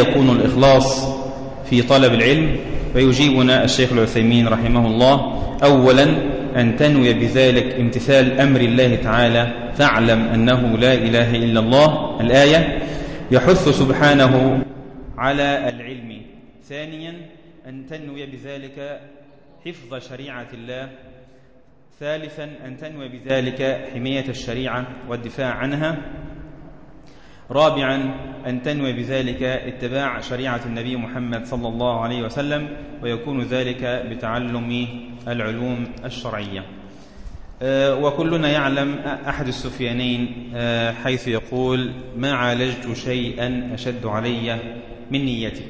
يكون الإخلاص في طلب العلم فيجيبنا الشيخ العثيمين رحمه الله أولا أن تنوي بذلك امتثال أمر الله تعالى فاعلم أنه لا إله إلا الله. الآية يحث سبحانه على العلم. ثانيا أن تنوي بذلك حفظ شريعة الله. ثالثا أن تنوي بذلك حماية الشريعة والدفاع عنها. رابعا أن تنوي بذلك اتباع شريعة النبي محمد صلى الله عليه وسلم ويكون ذلك بتعلم العلوم الشرعية. آه، وكلنا يعلم أحد السفيانين آه، حيث يقول ما عالجت شيئا أشد علي من نيتي.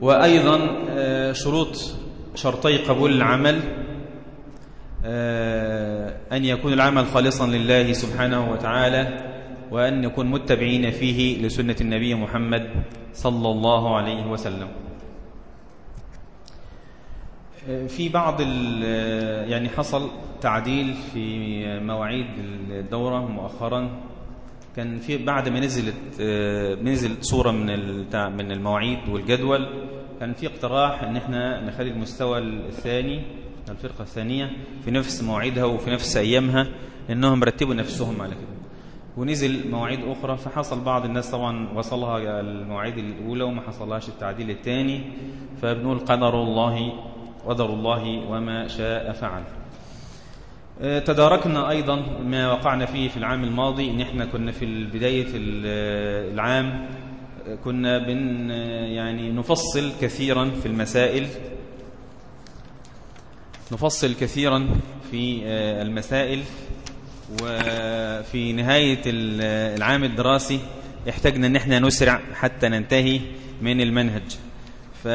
وأيضا آه، شروط شرطي قبول العمل أن يكون العمل خالصا لله سبحانه وتعالى وأن نكون متبعين فيه لسنة النبي محمد صلى الله عليه وسلم. في بعض يعني حصل تعديل في مواعيد الدورة مؤخرا. كان في بعد ما نزلت نزل صورة من من المواعيد والجدول كان في اقتراح إن إحنا نخلي المستوى الثاني الفرقة الثانية في نفس مواعيدها وفي نفس أيامها لأنهم رتبوا نفسهم على كده. ونزل مواعيد أخرى فحصل بعض الناس طبعا وصلها المواعيد الأولى وما حصلهاش التعديل الثاني. فبنقول قدر الله قدر الله وما شاء فعل. آه، تداركنا أيضا ما وقعنا فيه في العام الماضي. إن إحنا كنا في بداية العام كنا بن يعني نفصل كثيرا في المسائل. نفصل كثيرا في آه، المسائل. وفي نهاية العام الدراسي احتاجنا ان إحنا نسرع حتى ننتهي من المنهج. ف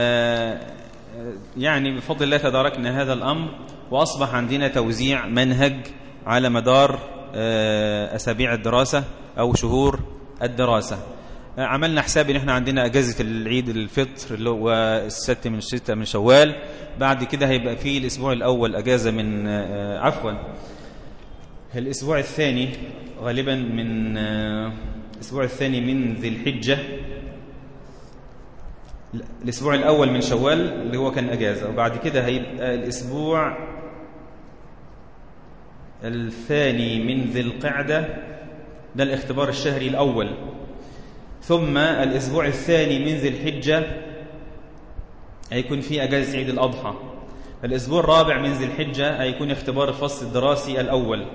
يعني بفضل الله تداركنا هذا الأمر وأصبح عندنا توزيع منهج على مدار آه، أسابيع الدراسة أو شهور الدراسة. عملنا حساب إن إحنا عندنا أجازة العيد الفطر اللي هو الست من الستة من شوال. بعد كده هيبقى فيه الأسبوع الأول أجازة من آه، عفوا الأسبوع الثاني غالبا من آه، الأسبوع الثاني من ذي الحجة. الأسبوع الأول من شوال اللي هو كان أجازة وبعد كده هيبقى الأسبوع الثاني من ذي القعدة. ده الاختبار الشهري الأول. ثم الأسبوع الثاني من ذي الحجة هيكون فيه أجازة عيد الأضحى. الأسبوع الرابع من ذي الحجة هيكون اختبار الفصل الدراسي الأول.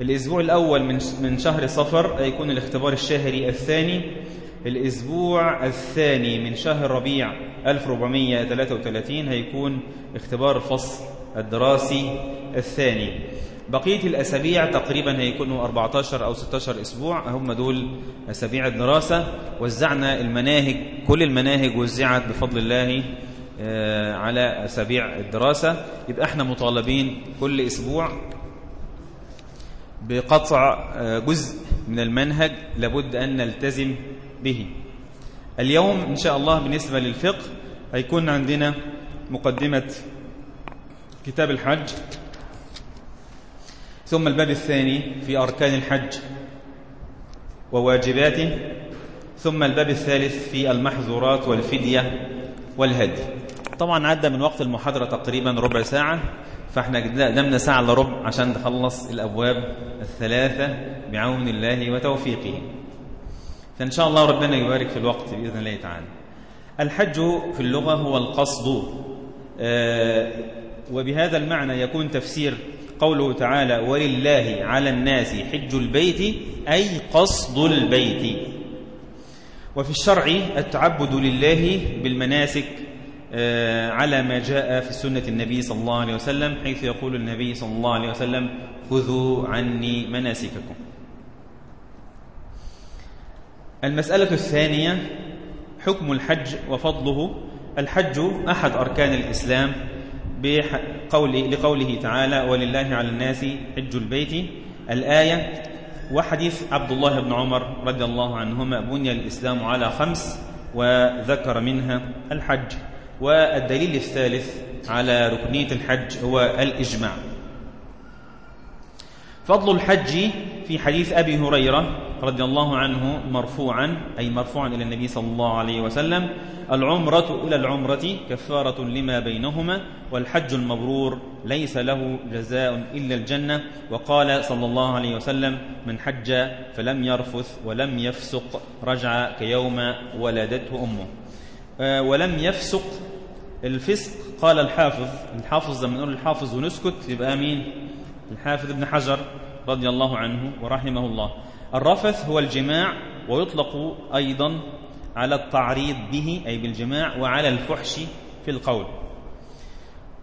الأسبوع الأول من من شهر صفر هيكون الاختبار الشهري الثاني. الأسبوع الثاني من شهر ربيع 1433 هيكون اختبار الفصل الدراسي الثاني. بقية الأسابيع تقريبا هيكونوا 14 أو 16 أسبوع. هم دول أسابيع الدراسة. وزعنا المناهج كل المناهج وزعت بفضل الله آه، على أسابيع الدراسة. يبقى إحنا مطالبين كل أسبوع بقطع آه، جزء من المنهج لابد أن نلتزم به. اليوم إن شاء الله بالنسبة للفقه هيكون عندنا مقدمة كتاب الحج ثم الباب الثاني في أركان الحج وواجباته ثم الباب الثالث في المحظورات والفدية والهدي. طبعا عدى من وقت المحاضرة تقريبا ربع ساعة. فاحنا قدمنا ساعة إلا ربع عشان نخلص الأبواب الثلاثة بعون الله وتوفيقه. فإن شاء الله ربنا يبارك في الوقت بإذن الله تعالى. الحج في اللغة هو القصد. آه، وبهذا المعنى يكون تفسير قوله تعالى ولله على الناس حج البيت أي قصد البيت. وفي الشرع التعبد لله بالمناسك على ما جاء في سنة النبي صلى الله عليه وسلم حيث يقول النبي صلى الله عليه وسلم خذوا عني مناسككم. المسألة الثانية حكم الحج وفضله. الحج أحد أركان الإسلام لقوله تعالى ولله على الناس حج البيت. الآية وحديث عبد الله بن عمر رضي الله عنهما بني الإسلام على خمس وذكر منها الحج. والدليل الثالث على ركنية الحج هو الإجماع. فضل الحج في حديث أبي هريرة رضي الله عنه مرفوعا أي مرفوعا إلى النبي صلى الله عليه وسلم العمرة إلى العمرة كفارة لما بينهما والحج المبرور ليس له جزاء إلا الجنة. وقال صلى الله عليه وسلم من حج فلم يرفث ولم يفسق رجع كيوم ولدته أمه. ولم يفسق الفسق. قال الحافظ الحافظ لما نقول الحافظ ونسكت يبقى مين؟ الحافظ ابن حجر رضي الله عنه ورحمه الله. الرفث هو الجماع ويطلق أيضا على التعريض به أي بالجماع وعلى الفحش في القول.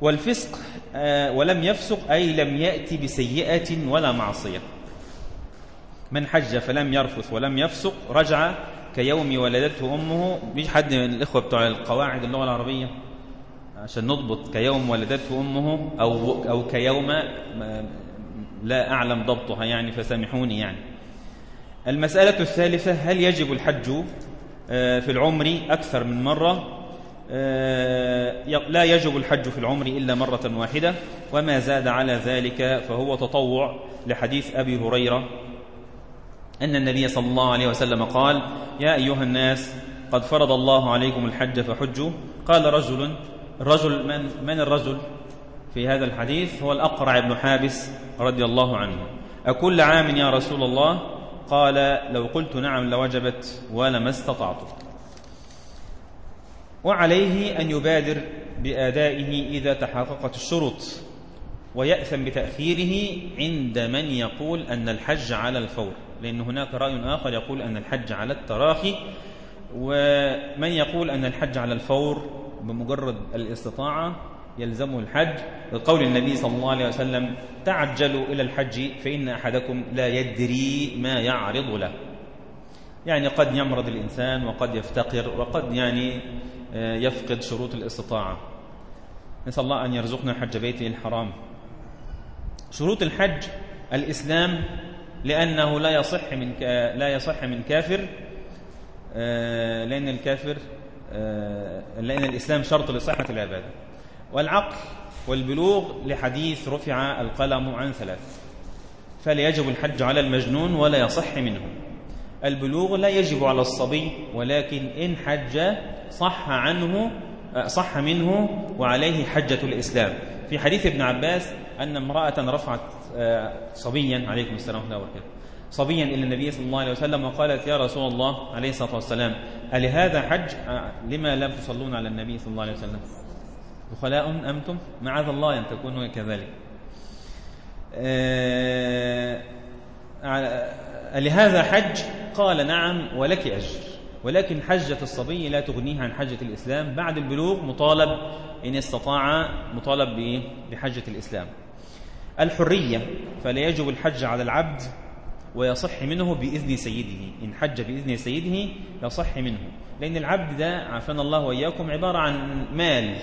والفسق آه، ولم يفسق أي لم يأتي بسيئة ولا معصية. من حج فلم يرفث ولم يفسق رجع كيوم ولدته أمه. مش حد من الإخوة بتوع القواعد اللغة العربية عشان نضبط كيوم ولدته أمه أو, أو كيوم لا أعلم ضبطها يعني فسامحوني يعني. المسألة الثالثة هل يجب الحج في العمر أكثر من مرة؟ آه، لا يجب الحج في العمر إلا مرة واحدة وما زاد على ذلك فهو تطوع لحديث أبي هريرة أن النبي صلى الله عليه وسلم قال يا أيها الناس قد فرض الله عليكم الحج فحجوا. قال رجل الرجل من, من الرجل في هذا الحديث؟ هو الأقرع بن حابس رضي الله عنه. أكل عام يا رسول الله؟ قال لو قلت نعم لوجبت ولما استطعت. وعليه أن يبادر بآدائه إذا تحققت الشروط ويأثم بتأخيره عند من يقول أن الحج على الفور. لأن هناك رأي آخر يقول أن الحج على التراخي ومن يقول أن الحج على الفور بمجرد الاستطاعة يلزمه الحج؟ لقول النبي صلى الله عليه وسلم تعجلوا إلى الحج فإن أحدكم لا يدري ما يعرض له. يعني قد يمرض الإنسان وقد يفتقر وقد يعني آه، يفقد شروط الاستطاعة. نسأل الله أن يرزقنا حج بيته الحرام. شروط الحج الإسلام لأنه لا يصح من لا يصح من كافر آه، لأن الكافر آه، لأن الإسلام شرط لصحة العبادة. والعقل والبلوغ لحديث رفع القلم عن ثلاث. فلا يجب الحج على المجنون ولا يصح منه. البلوغ لا يجب على الصبي ولكن إن حج صح عنه آه، صح منه وعليه حجة الإسلام. في حديث ابن عباس أن امرأة رفعت آه، صبيا عليكم السلام ورحمة الله وبركاته. صبيا إلى النبي صلى الله عليه وسلم وقالت يا رسول الله عليه الصلاة والسلام ألهذا حج آه، لما لم تصلون على النبي صلى الله عليه وسلم؟ بخلاء أنتم؟ معاذ الله أن تكونوا كذلك. لهذا حج؟ قال نعم ولك أجر. ولكن حجة الصبي لا تغنيه عن حجة الإسلام. بعد البلوغ مطالب إن استطاع مطالب بحجة الإسلام. الحرية فلا يجب الحج على العبد ويصح منه بإذن سيده. إن حج بإذن سيده يصح منه. لأن العبد ده عافانا الله وإياكم عبارة عن مال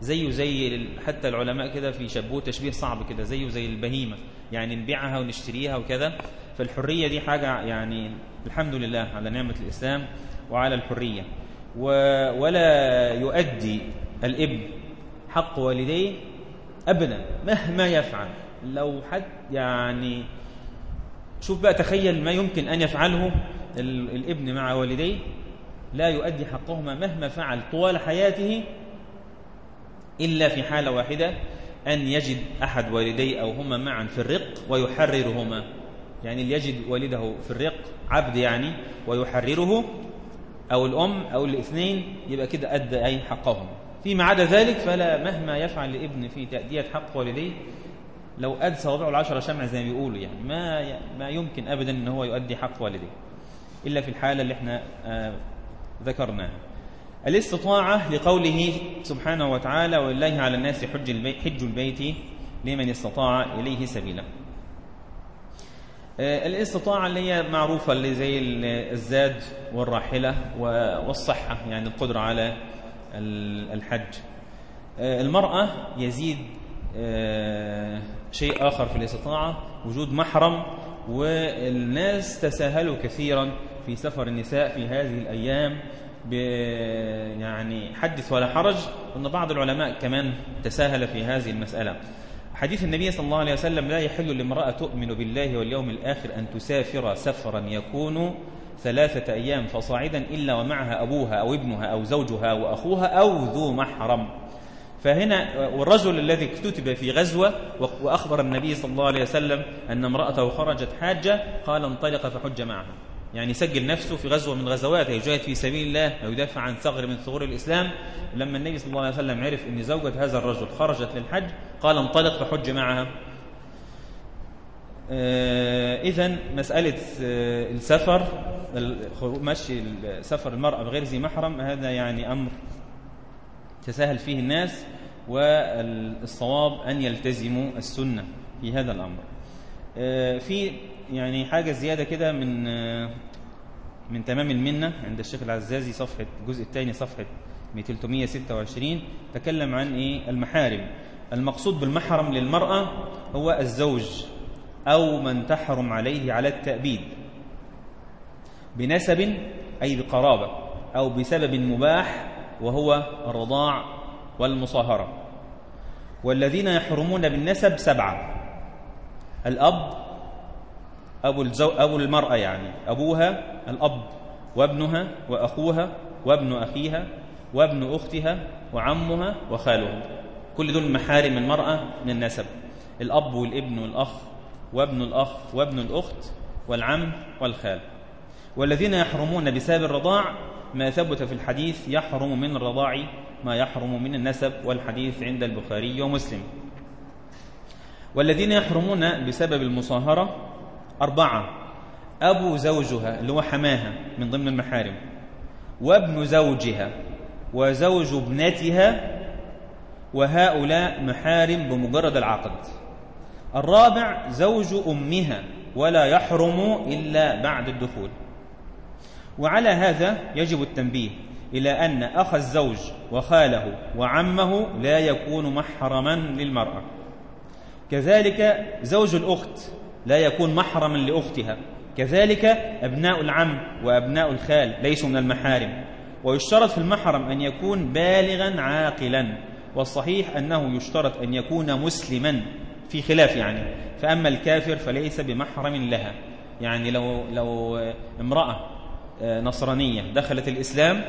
زيه زي حتى العلماء كده في شبوه تشبيه صعب كده زيه زي البهيمة. يعني نبيعها ونشتريها وكذا. فالحرية دي حاجة يعني الحمد لله على نعمة الإسلام وعلى الحرية. ولا يؤدي الإبن حق والديه أبدا مهما يفعل. لو حد يعني شوف بقى تخيل ما يمكن أن يفعله الابن مع والديه. لا يؤدي حقهما مهما فعل طوال حياته إلا في حالة واحدة أن يجد أحد والديه أو هما معا في الرق ويحررهما. يعني اللي يجد والده في الرق عبد يعني ويحرره أو الأم أو الاثنين يبقى كده أدى أي حقهم فيما عدا ذلك فلا مهما يفعل الابن في تأدية حق والديه لو أدى صوابعه العشرة شمع زي ما بيقولوا يعني ما ما يمكن أبدا أن هو يؤدي حق والديه إلا في الحالة اللي إحنا آه ذكرناها. الاستطاعة لقوله سبحانه وتعالى ولله على الناس حج البيت, حج البيت لمن استطاع إليه سبيلا. آه، الاستطاعة اللي هي معروفة اللي زي الزاد والراحلة والصحة يعني القدرة على الحج. آه، المرأة يزيد آه، شيء آخر في الاستطاعة وجود محرم والناس تساهلوا كثيرا في سفر النساء في هذه الأيام يعني حدث ولا حرج أن بعض العلماء كمان تساهل في هذه المسألة. حديث النبي صلى الله عليه وسلم لا يحل لامرأة تؤمن بالله واليوم الآخر أن تسافر سفرا يكون ثلاثة أيام فصاعدا إلا ومعها أبوها أو ابنها أو زوجها وأخوها أو ذو محرم. فهنا والرجل الذي اكتتب في غزوة وأخبر النبي صلى الله عليه وسلم أن امرأته خرجت حاجة قال انطلق فحج معها. يعني سجل نفسه في غزوة من غزوات يجاهد في سبيل الله أو يدافع عن ثغر من ثغور الإسلام. لما النبي صلى الله عليه وسلم عرف أن زوجة هذا الرجل خرجت للحج قال انطلق فحج معها. إذا مسألة آه السفر مشي سفر المرأة بغير ذي محرم هذا يعني أمر تساهل فيه الناس والصواب أن يلتزموا السنة في هذا الأمر. آه في يعني حاجة زيادة كده من آه من تمام المنة عند الشيخ العزازي صفحة الجزء الثاني صفحة 326 تكلم عن إيه؟ المحارم. المقصود بالمحرم للمرأة هو الزوج. أو من تحرم عليه على التأبيد بنسب أي بقرابة أو بسبب مباح وهو الرضاع والمصاهرة. والذين يحرمون بالنسب سبعة الأب أبو, الزو أبو المرأة يعني أبوها الأب وابنها وأخوها وابن أخيها وابن أختها وعمها وخالها كل دول محارم المرأة من النسب. الأب والابن والأخ وابن الأخ وابن الأخت والعم والخال. والذين يحرمون بسبب الرضاع ما ثبت في الحديث يحرم من الرضاع ما يحرم من النسب والحديث عند البخاري ومسلم. والذين يحرمون بسبب المصاهرة أربعة. أبو زوجها اللي هو حماها من ضمن المحارم. وابن زوجها وزوج ابنتها وهؤلاء محارم بمجرد العقد. الرابع زوج أمها ولا يحرم إلا بعد الدخول. وعلى هذا يجب التنبيه إلى أن أخ الزوج وخاله وعمه لا يكون محرما للمرأة. كذلك زوج الأخت لا يكون محرما لأختها. كذلك أبناء العم وأبناء الخال ليسوا من المحارم. ويشترط في المحرم أن يكون بالغا عاقلا. والصحيح أنه يشترط أن يكون مسلما. في خلاف يعني. فأما الكافر فليس بمحرم لها. يعني لو, لو امرأة نصرانية دخلت الإسلام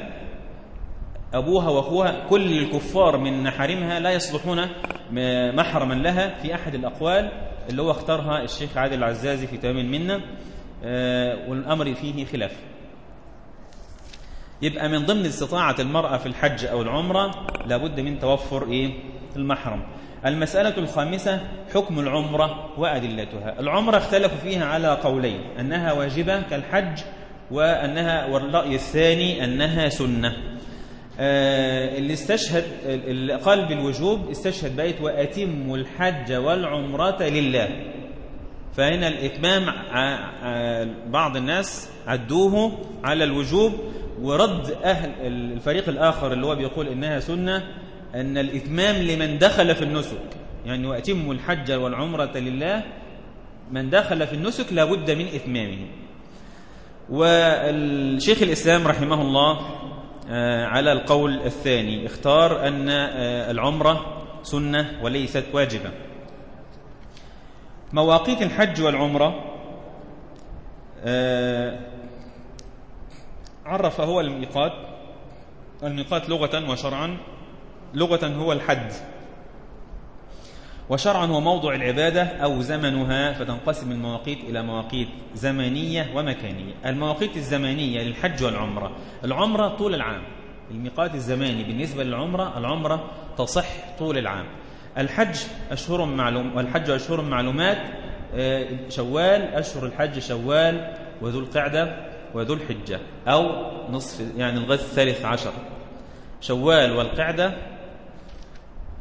أبوها وأخوها كل الكفار من محارمها لا يصلحون محرما لها في أحد الأقوال اللي هو اختارها الشيخ عادل العزازي في تمام المنة والأمر فيه خلاف. يبقى من ضمن استطاعة المرأة في الحج أو العمرة لابد من توفر إيه؟ المحرم. المسألة الخامسة حكم العمرة وأدلتها. العمرة اختلفوا فيها على قولين أنها واجبة كالحج وأنها والرأي الثاني أنها سنة. آه اللي استشهد اللي قال بالوجوب استشهد بيت وأتم الحج والعمرة لله. فهنا الإتمام بعض الناس عدوه على الوجوب ورد أهل الفريق الآخر اللي هو بيقول إنها سنة أن الإتمام لمن دخل في النسك يعني وأتم الحج والعمرة لله من دخل في النسك لابد من إتمامه. والشيخ الإسلام رحمه الله على القول الثاني اختار أن العمرة سنة وليست واجبة. مواقيت الحج والعمرة عرف هو الميقات الميقات لغة وشرعا. لغة هو الحد. وشرعا هو موضع العبادة أو زمنها فتنقسم المواقيت إلى مواقيت زمنية ومكانية. المواقيت الزمنية للحج والعمرة. العمرة طول العام. الميقات الزماني بالنسبة للعمرة العمرة تصح طول العام. الحج أشهر معلوم والحج أشهر معلومات شوال أشهر الحج شوال وذو القعدة وذو الحجة أو نصف يعني الغد الثالث عشر. شوال والقعدة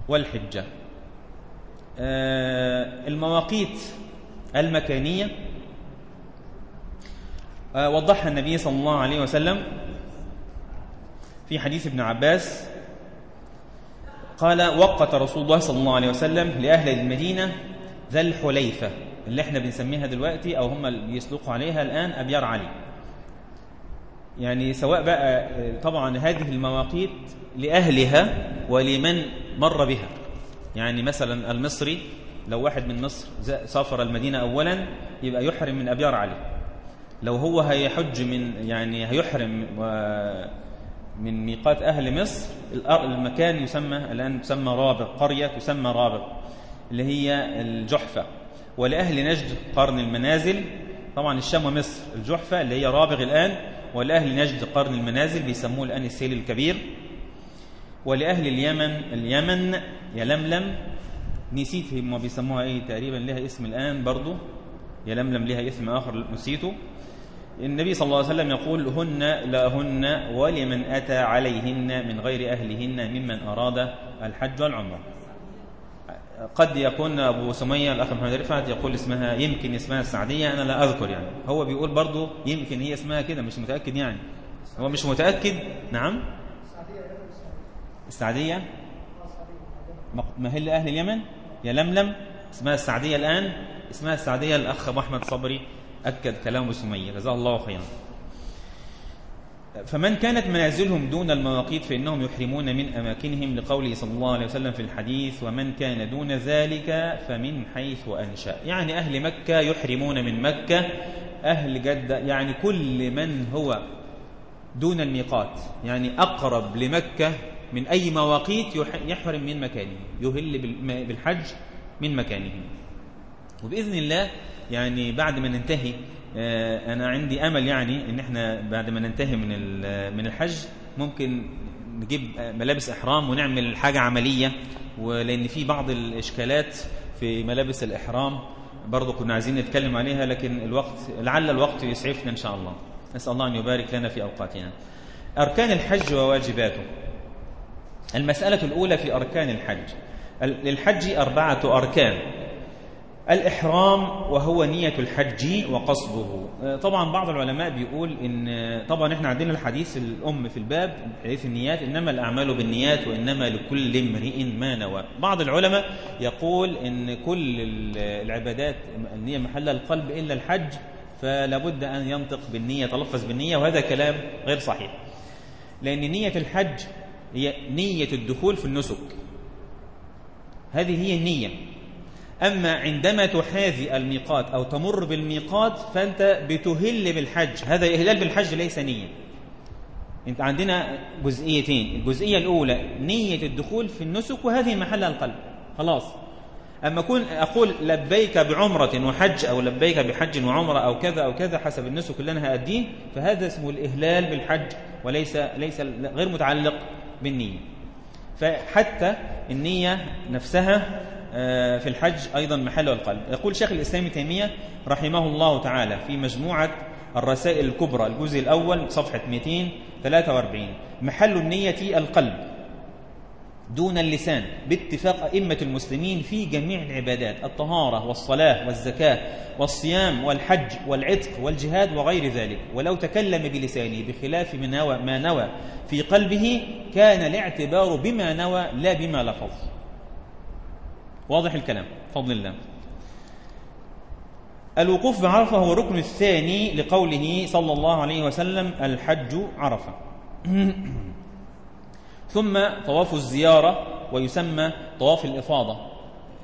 والحجة. المواقيت المكانية. وضحها النبي صلى الله عليه وسلم في حديث ابن عباس. قال وقت رسول الله صلى الله عليه وسلم لأهل المدينة ذا الحليفة اللي إحنا بنسميها دلوقتي أو هم اللي بيسلقوا عليها الآن أبيار علي. يعني سواء بقى طبعا هذه المواقيت لأهلها ولمن مر بها. يعني مثلا المصري لو واحد من مصر سافر المدينة أولا يبقى يحرم من أبيار علي. لو هو هيحج من يعني هيحرم من ميقات أهل مصر المكان يسمى الآن تسمى رابغ قرية تسمى رابغ اللي هي الجحفة. ولأهل نجد قرن المنازل طبعا الشام ومصر الجحفة اللي هي رابغ الآن ولأهل نجد قرن المنازل بيسموه الآن السيل الكبير. ولأهل اليمن اليمن يلملم نسيت هم بيسموها إيه تقريبا لها اسم الآن برضو. يلملم لها اسم آخر نسيته. النبي صلى الله عليه وسلم يقول هن لهن ولمن أتى عليهن من غير أهلهن ممن أراد الحج والعمرة. قد يكون أبو سمية الأخ محمد رفعت يقول اسمها يمكن اسمها السعدية أنا لا أذكر يعني. هو بيقول برضو يمكن هي اسمها كده مش متأكد يعني. هو مش متأكد؟ نعم. السعدية مهل أهل اليمن؟ يا لملم اسمها السعدية الآن؟ اسمها السعدية الأخ أبو أحمد صبري أكد كلام سمية جزاه الله خيرا. فمن كانت منازلهم دون المواقيت فإنهم يحرمون من أماكنهم لقوله صلى الله عليه وسلم في الحديث ومن كان دون ذلك فمن حيث أنشأ. يعني أهل مكة يحرمون من مكة أهل جدة يعني كل من هو دون الميقات يعني أقرب لمكة من أي مواقيت يحرم من مكانه يهل بالحج من مكانه. وبإذن الله يعني بعد ما ننتهي آه، أنا عندي أمل يعني إن إحنا بعد ما ننتهي من من الحج ممكن نجيب ملابس إحرام ونعمل حاجة عملية. ولأن في بعض الإشكالات في ملابس الإحرام برضو كنا عايزين نتكلم عليها لكن الوقت لعل الوقت يسعفنا إن شاء الله. نسأل الله أن يبارك لنا في أوقاتنا. أركان الحج وواجباته. المسألة الأولى في أركان الحج. للحج أربعة أركان. الإحرام وهو نية الحج وقصده. طبعا بعض العلماء بيقول إن طبعا إحنا عندنا الحديث الأم في الباب حديث النيات إنما الأعمال بالنيات وإنما لكل امرئ ما نوى. بعض العلماء يقول إن كل العبادات النية محل القلب إلا الحج فلا بد أن ينطق بالنية تلفظ بالنية وهذا كلام غير صحيح. لأن نية الحج هي نية الدخول في النسك. هذه هي النية. أما عندما تحاذي الميقات أو تمر بالميقات فأنت بتهل بالحج. هذا إهلال بالحج ليس نية. إنت عندنا جزئيتين. الجزئية الأولى نية الدخول في النسك وهذه محل القلب. خلاص. أما أكون أقول لبيك بعمرة وحج أو لبيك بحج وعمرة أو كذا أو كذا حسب النسك اللي أنا هأديه فهذا اسمه الإهلال بالحج وليس ليس غير متعلق. بالنية. فحتى النية نفسها آه، في الحج أيضا محل القلب. يقول شيخ الإسلام تيمية رحمه الله تعالى في مجموعة الرسائل الكبرى الجزء الأول صفحة 243 محل النية القلب. دون اللسان باتفاق أئمة المسلمين في جميع العبادات الطهارة والصلاة والزكاة والصيام والحج والعتق والجهاد وغير ذلك. ولو تكلم بلسانه بخلاف ما نوى في قلبه كان الاعتبار بما نوى لا بما لفظ. واضح الكلام؟ فضل الله. الوقوف بعرفة هو الركن الثاني لقوله صلى الله عليه وسلم الحج عرفة. ثم طواف الزيارة ويسمى طواف الإفاضة.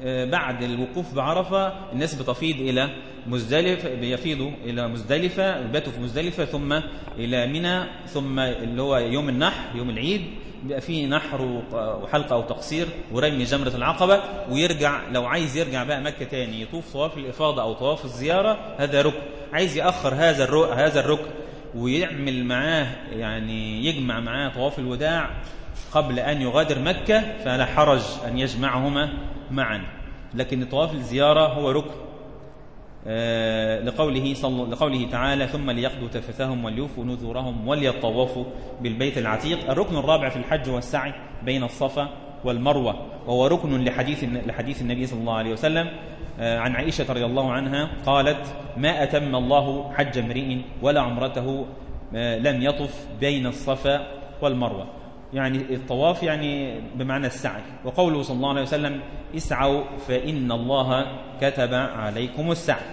آه، بعد الوقوف بعرفة الناس بتفيض إلى مزدلفة بيفيضوا إلى مزدلفة يباتوا في مزدلفة ثم إلى منى ثم اللي هو يوم النحر يوم العيد بيبقى فيه نحر وحلقة أو تقصير ورمي جمرة العقبة ويرجع لو عايز يرجع بقى مكة تاني يطوف طواف الإفاضة أو طواف الزيارة هذا ركن. عايز يأخر هذا الركن هذا الركن ويعمل معاه يعني يجمع معاه طواف الوداع قبل أن يغادر مكة فلا حرج أن يجمعهما معا. لكن طواف الزيارة هو ركن آه، لقوله, صلى لقوله تعالى ثم ليقضوا تفثهم وليوفوا نذورهم وليطوفوا بالبيت العتيق. الركن الرابع في الحج والسعي بين الصفا والمروة وهو ركن لحديث, لحديث النبي صلى الله عليه وسلم آه، عن عائشة رضي الله عنها قالت ما أتم الله حج امرئ ولا عمرته آه، لم يطف بين الصفا والمروة. يعني الطواف يعني بمعنى السعي. وقوله صلى الله عليه وسلم اسعوا فإن الله كتب عليكم السعي.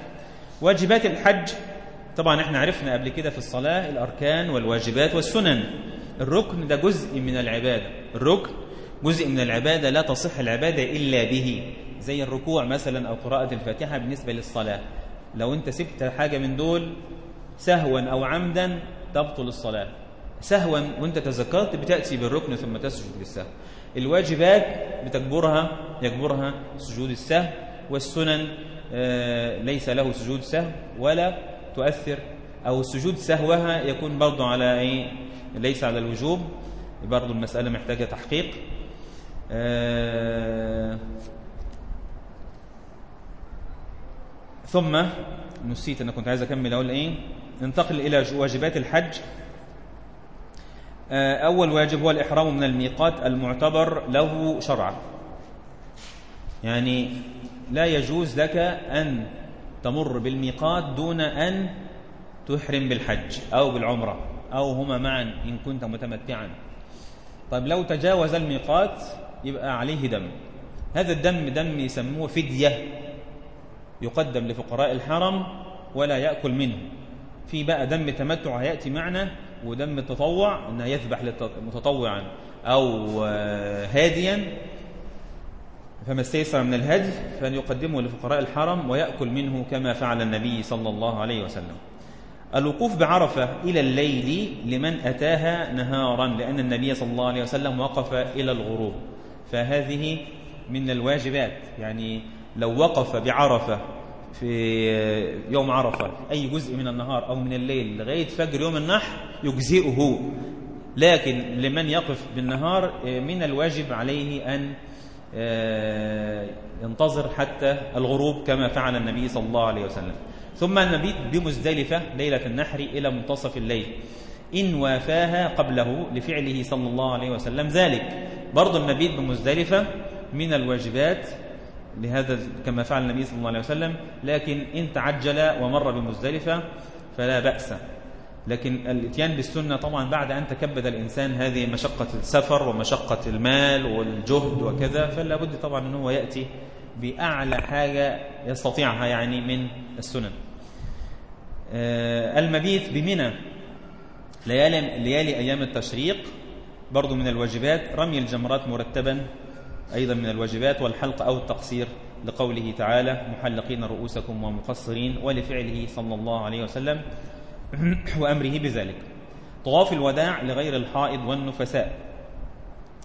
واجبات الحج طبعا إحنا عرفنا قبل كده في الصلاة الأركان والواجبات والسنن. الركن ده جزء من العبادة. الركن جزء من العبادة لا تصح العبادة إلا به. زي الركوع مثلا أو قراءة الفاتحة بالنسبة للصلاة. لو أنت سبت حاجة من دول سهوا أو عمدا تبطل الصلاة. سهوا وانت تذكرت بتأتي بالركن ثم تسجد للسهو. الواجبات بتجبرها يجبرها سجود السهو والسنن آه، ليس له سجود سهو ولا تؤثر أو سجود سهوها يكون برضو على أي ليس على الوجوب. برضو المسألة محتاجة تحقيق. آه، ثم نسيت أنا كنت عايز أكمل أقول إيه؟ ننتقل إلى واجبات الحج. أول واجب هو الإحرام من الميقات المعتبر له شرعا. يعني لا يجوز لك أن تمر بالميقات دون أن تحرم بالحج أو بالعمرة أو هما معا إن كنت متمتعا. طيب لو تجاوز الميقات يبقى عليه دم. هذا الدم دم يسموه فدية. يقدم لفقراء الحرم ولا يأكل منه. في بقى دم تمتع هيأتي معنا ودم التطوع أنه يذبح متطوعا أو آه، هاديا. فما استيسر من الهدي فأن يقدمه لفقراء الحرم ويأكل منه كما فعل النبي صلى الله عليه وسلم. الوقوف بعرفة إلى الليل لمن أتاها نهارا لأن النبي صلى الله عليه وسلم وقف إلى الغروب. فهذه من الواجبات. يعني لو وقف بعرفة في يوم عرفة. أي جزء من النهار أو من الليل لغاية فجر يوم النحر يجزئه. لكن لمن يقف بالنهار من الواجب عليه أن آه، ينتظر حتى الغروب كما فعل النبي صلى الله عليه وسلم. ثم المبيت بمزدلفة ليلة النحر إلى منتصف الليل. إن وافاها قبله لفعله صلى الله عليه وسلم ذلك. برضو المبيت بمزدلفة من الواجبات لهذا كما فعل النبي صلى الله عليه وسلم لكن إن تعجل ومر بمزدلفة فلا بأس. لكن الإتيان بالسنة طبعا بعد أن تكبد الإنسان هذه مشقة السفر ومشقة المال والجهد وكذا فلا بد طبعا أنه يأتي بأعلى حاجة يستطيعها يعني من السنن. آه، المبيت بمنى ليالي, ليالي أيام التشريق برضو من الواجبات رمي الجمرات مرتبا. أيضا من الواجبات والحلق أو التقصير لقوله تعالى محلقين رؤوسكم ومقصرين ولفعله صلى الله عليه وسلم وأمره بذلك. طواف الوداع لغير الحائض والنفساء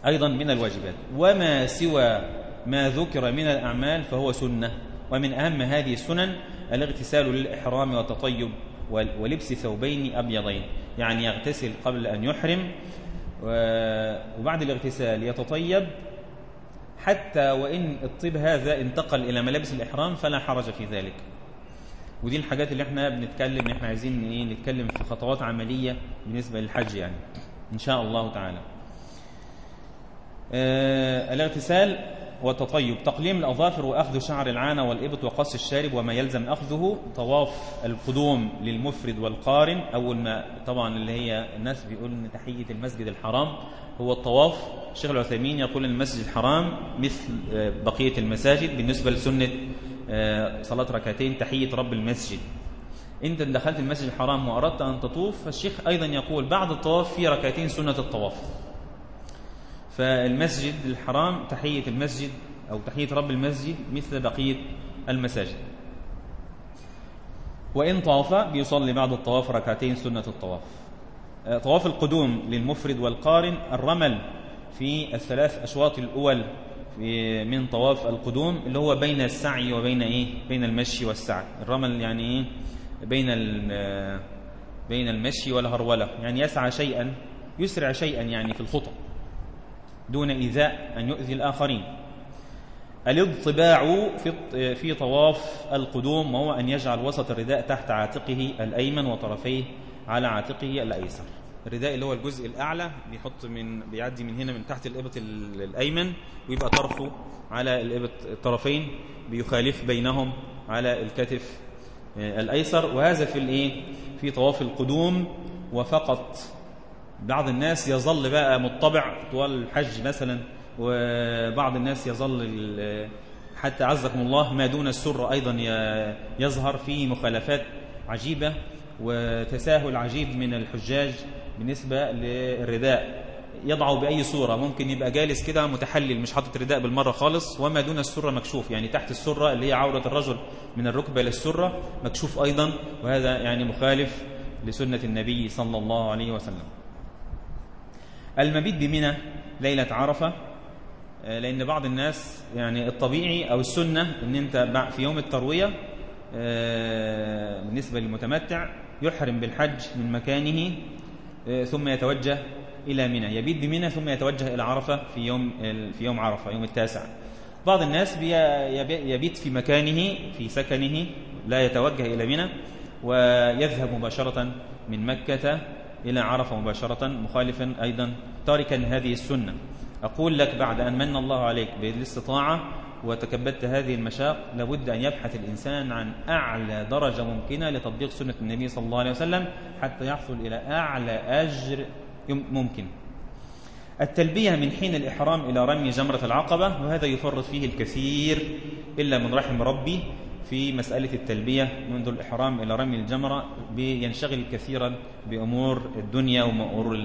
أيضا من الواجبات. وما سوى ما ذكر من الأعمال فهو سنة. ومن أهم هذه السنن الاغتسال للإحرام والتطيب ولبس ثوبين أبيضين يعني يغتسل قبل أن يحرم وبعد الاغتسال يتطيب حتى وإن الطيب هذا انتقل إلى ملابس الإحرام فلا حرج في ذلك. ودي الحاجات اللي إحنا بنتكلم إحنا عايزين إيه نتكلم في خطوات عملية بالنسبة للحج يعني إن شاء الله تعالى. آه الاغتسال والتطيب تقليم الأظافر وأخذ شعر العانة والإبط وقص الشارب وما يلزم أخذه. طواف القدوم للمفرد والقارن. أول ما طبعا اللي هي الناس بيقول إن تحية المسجد الحرام هو الطواف. الشيخ العثيمين يقول المسجد الحرام مثل آه، بقية المساجد بالنسبة لسنة آه، صلاة ركعتين تحية رب المسجد. أنت دخلت المسجد الحرام وأردت أن تطوف فالشيخ أيضا يقول بعد الطواف في ركعتين سنة الطواف. فالمسجد الحرام تحية المسجد أو تحية رب المسجد مثل بقية المساجد. وإن طاف بيصلي بعد الطواف ركعتين سنة الطواف. آه، طواف القدوم للمفرد والقارن الرمل في الثلاث أشواط الأول من طواف القدوم اللي هو بين السعي وبين إيه؟ بين المشي والسعي. الرمل يعني إيه؟ بين آه، بين المشي والهرولة. يعني يسعى شيئا يسرع شيئا يعني في الخطى. دون إيذاء أن يؤذي الآخرين. الإضطباع في في طواف القدوم وهو أن يجعل وسط الرداء تحت عاتقه الأيمن وطرفيه على عاتقه الأيسر. الرداء اللي هو الجزء الأعلى بيحط من بيعدي من هنا من تحت الإبط الأيمن ويبقى طرفه على الإبط الطرفين بيخالف بينهم على الكتف الأيسر. وهذا في الإيه؟ في طواف القدوم وفقط بعض الناس يظل بقى مطبع طوال الحج مثلا وبعض الناس يظل حتى عزكم الله ما دون السر أيضا يظهر فيه مخالفات عجيبة وتساهل عجيب من الحجاج بالنسبة للرداء. يضعه بأي صورة؟ ممكن يبقى جالس كده متحلل مش حاطط رداء بالمرة خالص وما دون السرة مكشوف. يعني تحت السرة اللي هي عورة الرجل من الركبة للسرة مكشوف أيضا وهذا يعني مخالف لسنة النبي صلى الله عليه وسلم. المبيت بمنى ليلة عرفة. آه، لأن بعض الناس يعني الطبيعي أو السنة أن أنت في يوم التروية آه، بالنسبة للمتمتع يحرم بالحج من مكانه آه، ثم يتوجه إلى منى. يبيت بمنى ثم يتوجه إلى عرفة في يوم في يوم عرفة يوم التاسع. بعض الناس يبيت في مكانه في سكنه لا يتوجه إلى منى ويذهب مباشرة من مكة إلى عرفة مباشرة مخالفا أيضا تاركا هذه السنة. أقول لك بعد أن من الله عليك بالاستطاعة وتكبدت هذه المشاق لابد أن يبحث الإنسان عن أعلى درجة ممكنة لتطبيق سنة النبي صلى الله عليه وسلم حتى يحصل إلى أعلى أجر ممكن. التلبية من حين الإحرام إلى رمي جمرة العقبة وهذا يفرط فيه الكثير إلا من رحم ربي. في مسألة التلبية منذ الإحرام إلى رمي الجمرة ينشغل كثيرا بأمور الدنيا وأمور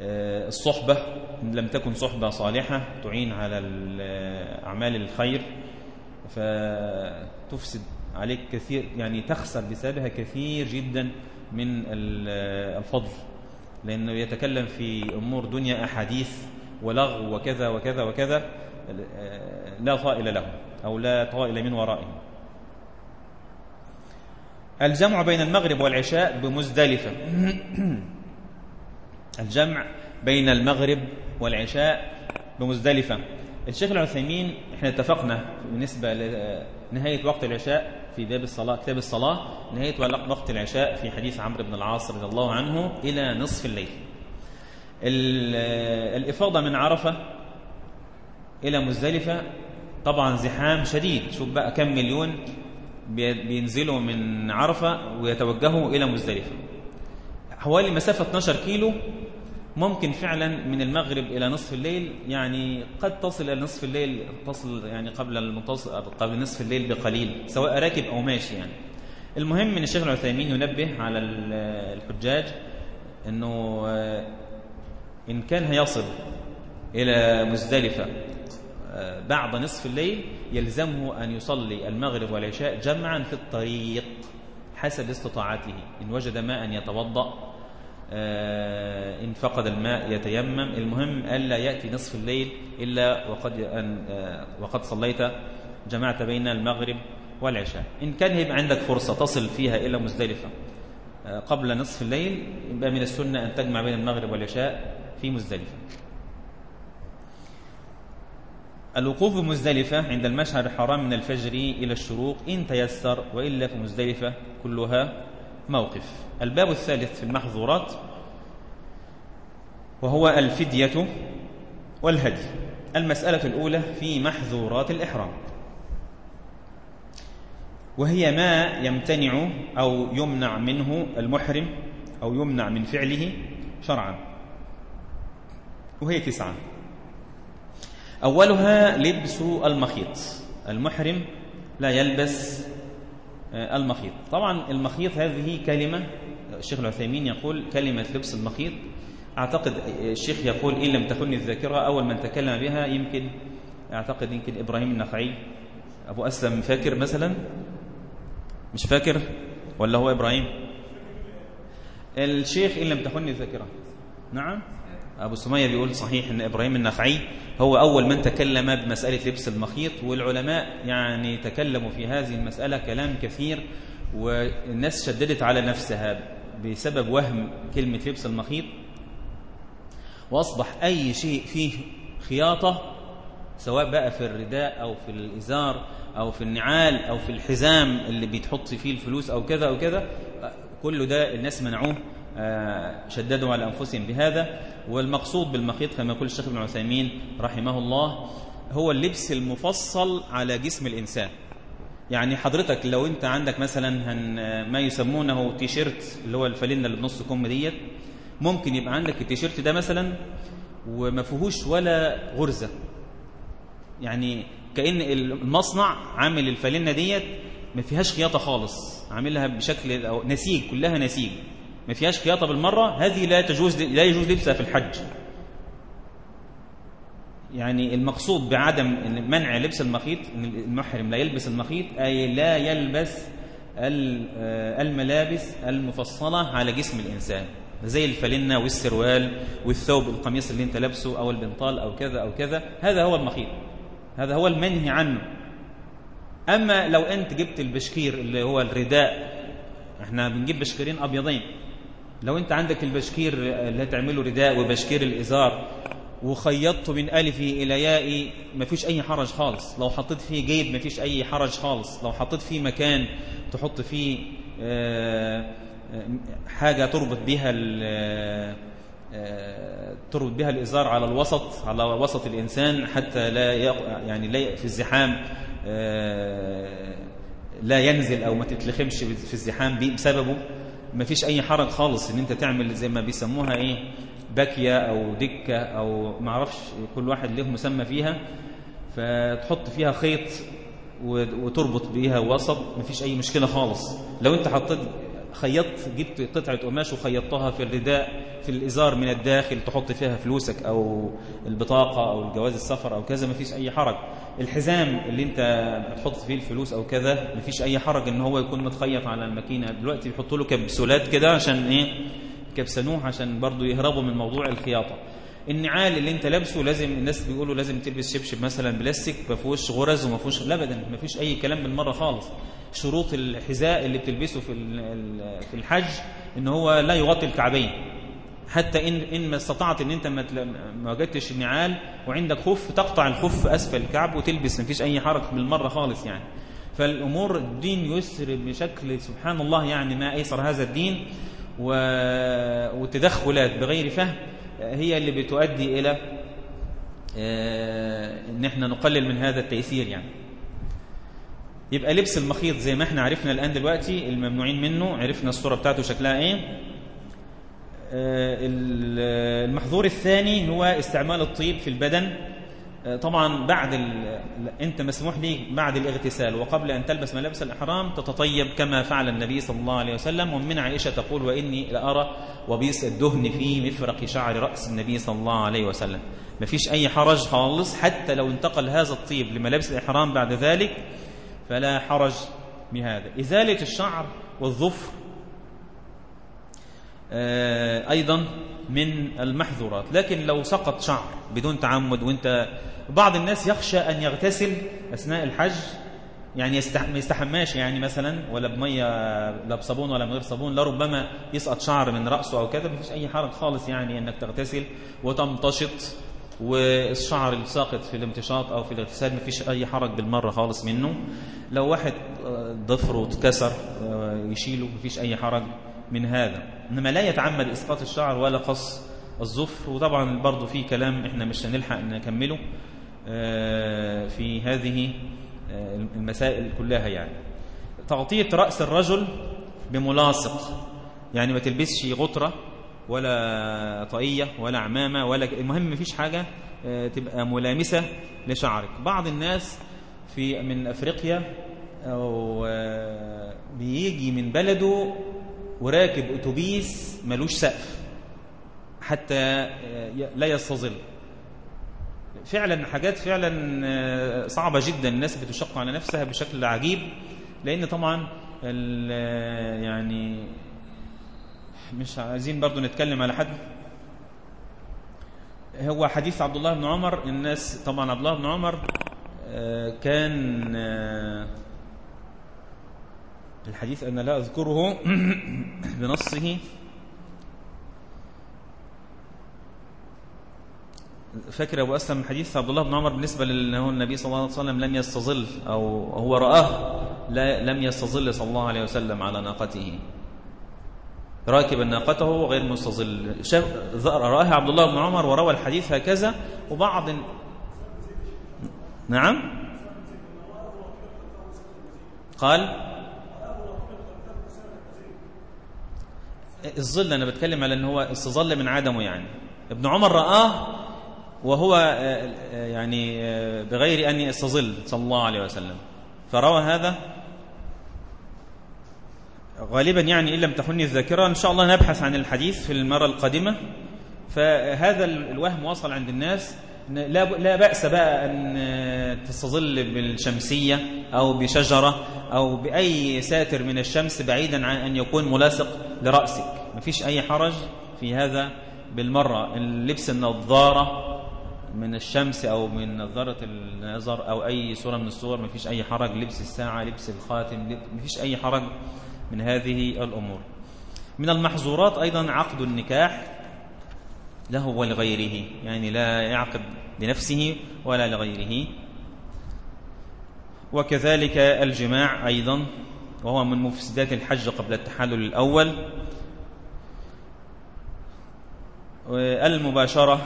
آه، الصحبة. لم تكن صحبة صالحة تعين على أعمال الخير فتفسد عليك كثير يعني تخسر بسببها كثير جدا من الفضل. لأنه يتكلم في أمور دنيا أحاديث ولغو وكذا وكذا وكذا لا طائل له. أو لا طائل من ورائه. الجمع بين المغرب والعشاء بمزدلفة. الجمع بين المغرب والعشاء بمزدلفة. الشيخ العثيمين إحنا اتفقنا بالنسبة لنهاية وقت العشاء في باب الصلاة كتاب الصلاة نهاية وقت العشاء في حديث عمرو بن العاص رضي الله عنه إلى نصف الليل. الإفاضة من عرفة إلى مزدلفة طبعا زحام شديد. شوف بقى كم مليون بينزلوا من عرفة ويتوجهوا إلى مزدلفة. حوالي مسافة 12 كيلو ممكن فعلا من المغرب إلى نصف الليل يعني قد تصل إلى نصف الليل تصل يعني قبل المنتصف قبل نصف الليل بقليل سواء راكب أو ماشي يعني. المهم من الشيخ العثيمين ينبه على الحجاج أنه آه، إن كان هيصل إلى مزدلفة آه، بعد نصف الليل يلزمه أن يصلي المغرب والعشاء جمعا في الطريق حسب استطاعته. إن وجد ماء يتوضأ آه، إن فقد الماء يتيمم. المهم ألا يأتي نصف الليل إلا وقد, أن آه، وقد صليت جمعت بين المغرب والعشاء. إن كان عندك فرصة تصل فيها إلى مزدلفة آه، قبل نصف الليل يبقى من السنة أن تجمع بين المغرب والعشاء في مزدلفة. الوقوف بمزدلفة عند المشعر الحرام من الفجر إلى الشروق إن تيسر وإلا في مزدلفة كلها موقف. الباب الثالث في المحظورات وهو الفدية والهدي. المسألة الأولى في محظورات الإحرام. وهي ما يمتنع أو يمنع منه المحرم أو يمنع من فعله شرعا. وهي تسعة. أولها لبس المخيط. المحرم لا يلبس آه، المخيط. طبعا المخيط هذه كلمة الشيخ العثيمين يقول كلمة لبس المخيط. أعتقد الشيخ يقول إن لم تكن الذاكرة أول من تكلم بها يمكن أعتقد يمكن إبراهيم النخعي. أبو أسلم فاكر مثلا؟ مش فاكر؟ ولا هو إبراهيم؟ الشيخ إن لم تكن الذاكرة. نعم؟ أبو سمية بيقول صحيح أن إبراهيم النخعي هو أول من تكلم بمسألة لبس المخيط والعلماء يعني تكلموا في هذه المسألة كلام كثير والناس شددت على نفسها بسبب وهم كلمة لبس المخيط. وأصبح أي شيء فيه خياطة سواء بقى في الرداء أو في الإزار أو في النعال أو في الحزام اللي بيتحط فيه الفلوس أو كذا أو كذا كل ده الناس منعوه. شددوا على أنفسهم بهذا. والمقصود بالمخيط كما يقول الشيخ ابن عثيمين رحمه الله هو اللبس المفصل على جسم الإنسان. يعني حضرتك لو أنت عندك مثلا ما يسمونه تيشيرت اللي هو الفالينة اللي بنص كم ديت ممكن يبقى عندك التيشيرت ده مثلا وما فيهوش ولا غرزة. يعني كأن المصنع عامل الفالينة ديت ما فيهاش خياطة خالص عاملها بشكل نسيج كلها نسيج. ما فيهاش خياطة بالمرة هذه لا تجوز لا يجوز لبسها في الحج. يعني المقصود بعدم منع لبس المخيط إن المحرم لا يلبس المخيط أي لا يلبس الملابس المفصلة على جسم الإنسان. زي الفلنة والسروال والثوب القميص اللي أنت لابسه أو البنطال أو كذا أو كذا هذا هو المخيط. هذا هو المنهي عنه. أما لو أنت جبت البشكير اللي هو الرداء إحنا بنجيب بشكيرين أبيضين. لو أنت عندك البشكير اللي هتعمله رداء وبشكير الإزار وخيطته من ألفي إلى يائي مفيش أي حرج خالص. لو حطيت فيه جيب مفيش أي حرج خالص. لو حطيت فيه مكان تحط فيه آه، آه، حاجة تربط بها آه، تربط بها الإزار على الوسط على وسط الإنسان حتى لا يعني لا في الزحام لا ينزل أو ما تتلخمش في الزحام بسببه. ما فيش أي حرج خالص إن أنت تعمل زي ما بيسموها باكية أو دكة أو ما أعرفش كل واحد له مسمى فيها. فتحط فيها خيط وتربط بيها وسط مفيش أي مشكلة خالص. لو أنت حطيت خيطت جبت قطعة قماش وخيطتها في الرداء في الإزار من الداخل تحط فيها فلوسك أو البطاقة أو الجواز السفر أو كذا مفيش أي حرج. الحزام اللي أنت تحط فيه الفلوس أو كذا مفيش أي حرج إن هو يكون متخيط على الماكينة. دلوقتي بيحطوا له كبسولات كده عشان إيه؟ كبسنوه عشان برضو يهربوا من موضوع الخياطة. النعال اللي أنت لابسه لازم الناس بيقولوا لازم تلبس شبشب مثلا بلاستيك ما فيهوش غرز وما فيهوش لا ابدا ما فيش أي كلام بالمرة خالص. شروط الحذاء اللي بتلبسه في في الحج إن هو لا يغطي الكعبين. حتى إن إن ما استطعت إن أنت ما وجدتش النعال وعندك خف تقطع الخف أسفل الكعب وتلبس ما فيش أي حرج بالمرة خالص يعني. فالأمور الدين يسر بشكل سبحان الله يعني ما أيسر هذا الدين والتدخلات بغير فهم. هي اللي بتؤدي إلى آه، إن إحنا نقلل من هذا التيسير يعني. يبقى لبس المخيط زي ما إحنا عرفنا الآن دلوقتي الممنوعين منه عرفنا الصورة بتاعته شكلها إيه؟ آه، المحظور الثاني هو استعمال الطيب في البدن. طبعا بعد ال... أنت مسموح ليك بعد الاغتسال وقبل أن تلبس ملابس الإحرام تتطيب كما فعل النبي صلى الله عليه وسلم. ومن عائشة تقول وإني لأرى وبيس الدهن في مفرق شعر رأس النبي صلى الله عليه وسلم. ما فيش أي حرج خالص حتى لو انتقل هذا الطيب لملابس الإحرام بعد ذلك فلا حرج بهذا. إزالة الشعر والظفر أيضا من المحظورات لكن لو سقط شعر بدون تعمد وانت بعض الناس يخشى أن يغتسل أثناء الحج يعني ما يستحماش يعني مثلا ولا بمية لا بصابون ولا من غير صابون لربما يسقط شعر من رأسه أو كذا ما فيش أي حرج خالص يعني أنك تغتسل وتمتشط والشعر الساقط في الامتشاط أو في الاغتسال ما فيش أي حرج بالمرة خالص منه. لو واحد ضفره اتكسر آه، يشيله ما فيش أي حرج. من هذا. إنما لا يتعمد إسقاط الشعر ولا قص الظفر وطبعا برضو في كلام إحنا مش هنلحق نكمله آه، في هذه آه، المسائل كلها يعني. تغطية رأس الرجل بملاصق يعني ما تلبسش غطرة ولا طاقية ولا عمامة ولا المهم ما فيش حاجة آه، تبقى ملامسة لشعرك. بعض الناس في من أفريقيا أو بيجي من بلده وراكب أتوبيس ملوش سقف حتى آه، لا يستظل. فعلا حاجات فعلا آه، صعبة جدا. الناس بتشق على نفسها بشكل عجيب لأن طبعا آه، يعني مش عايزين برضو نتكلم على حد. هو حديث عبد الله بن عمر. الناس طبعا عبد الله بن عمر كان الحديث أنا لا أذكره بنصه. فاكر أبو أسلم حديث عبد الله بن عمر بالنسبة لأنه النبي صلى الله عليه وسلم لم يستظل أو هو رآه لا لم يستظل صلى الله عليه وسلم على ناقته. راكبا ناقته غير مستظل. رآها عبد الله بن عمر وروى الحديث هكذا وبعض نعم؟ قال الظل أنا بتكلم على أن هو استظل من عدمه يعني. ابن عمر رآه وهو آه، آه، يعني آه، بغير أن يستظل صلى الله عليه وسلم. فروى هذا غالبا يعني إن لم تخني الذاكرة. إن شاء الله نبحث عن الحديث في المرة القادمة. فهذا الوهم وصل عند الناس. لا بأس بقى أن تستظل بالشمسية أو بشجرة أو بأي ساتر من الشمس بعيدا عن أن يكون ملاصق لرأسك. ما فيش أي حرج في هذا بالمرة. لبس النظارة من الشمس أو من نظارة النظر أو أي صورة من الصور ما فيش أي حرج. لبس الساعة لبس الخاتم ما فيش أي حرج من هذه الأمور. من المحظورات أيضا عقد النكاح. له ولغيره يعني لا يعقد لنفسه ولا لغيره. وكذلك الجماع أيضا وهو من مفسدات الحج قبل التحلل الأول. المباشرة